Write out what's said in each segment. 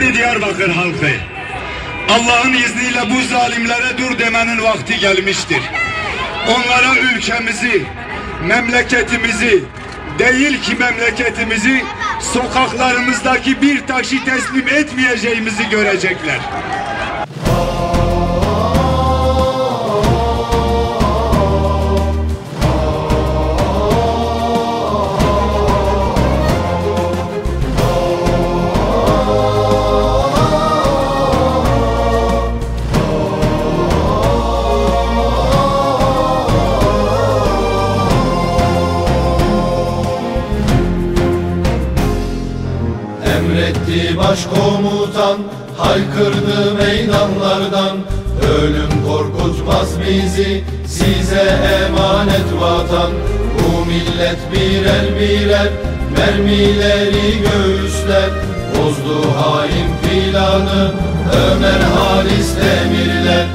Diyarbakır halkı. Allah'ın izniyle bu zalimlere dur demenin vakti gelmiştir. Onlara ülkemizi, memleketimizi, değil ki memleketimizi, sokaklarımızdaki bir taşı teslim etmeyeceğimizi görecekler. Başkomutan Haykırdı meydanlardan. Ölüm korkutmaz bizi Size emanet vatan. Bu millet birer birer Mermileri göğüsler. Bozdu hain planı Ömer Halis Demirler.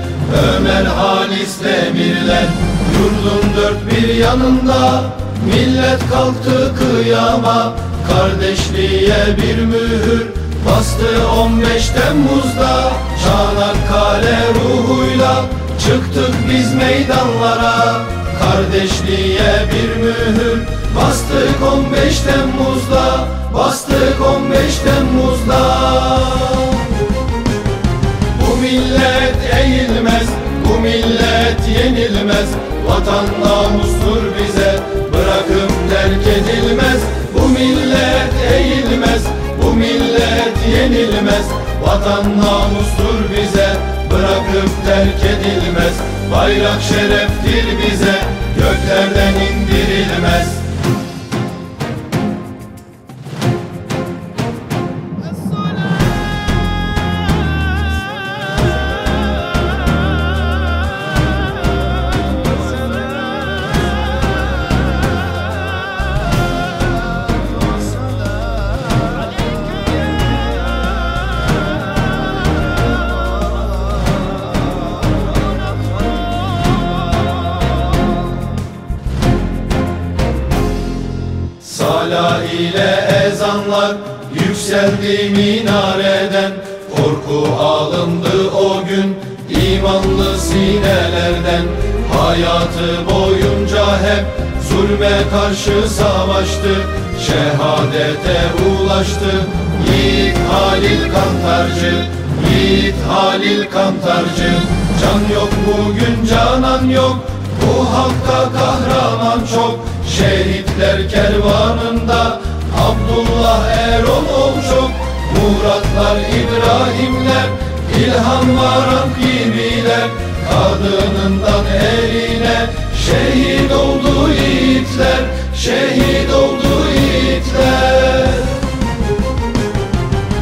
Ömer Halis Demirler. Yurdun dört bir yanında Millet kalktı kıyama. Kardeşliğe bir mühür Bastı 15 Temmuz'da Çanakkale ruhuyla. Çıktık biz meydanlara Kardeşliğe bir mühür. Bastık 15 Temmuz'da Bastık 15 Temmuz'da. Bu millet eğilmez, bu millet yenilmez. Vatan namustur bize, bırakıp terk edilmez eğilmez, bu millet yenilmez. Vatan namustur bize, bırakıp terk edilmez. Bayrak şereftir bize, göklerden indirilmez Sala ile ezanlar yükseldi minareden. Korku alındı o gün imanlı sinelerden. Hayatı boyunca hep zulme karşı savaştı. Şehadete ulaştı. Yiğit Halil Kantarcı Yiğit Halil Kantarcı. Can yok bugün canan yok. Bu hakka kahraman çok Şehitler kervanında Abdullah Erol çok Muratlar İbrahimler İlhan Varan gibiler Kadınından erine Şehit oldu yiğitler Şehit oldu yiğitler.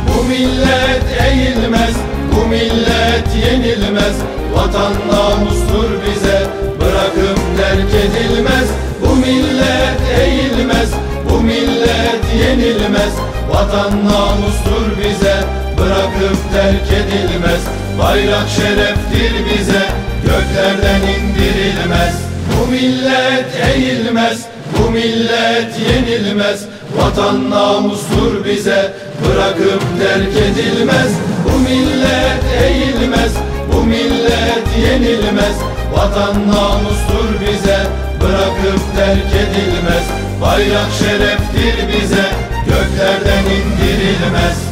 Bu millet eğilmez, bu millet yenilmez. Vatan namustur bize, bırakıp terk edilmez. Bu millet eğilmez, bu millet yenilmez. Vatan namustur bize, bırakıp terk edilmez. Bayrak şereftir bize, göklerden indirilmez. Bu millet eğilmez, bu millet yenilmez. Vatan namustur bize Bırakıp terk edilmez. Bu millet eğilmez Bu millet yenilmez. Vatan namustur bize Bırakıp terk edilmez. Bayrak şereftir bize. Göklerden indirilmez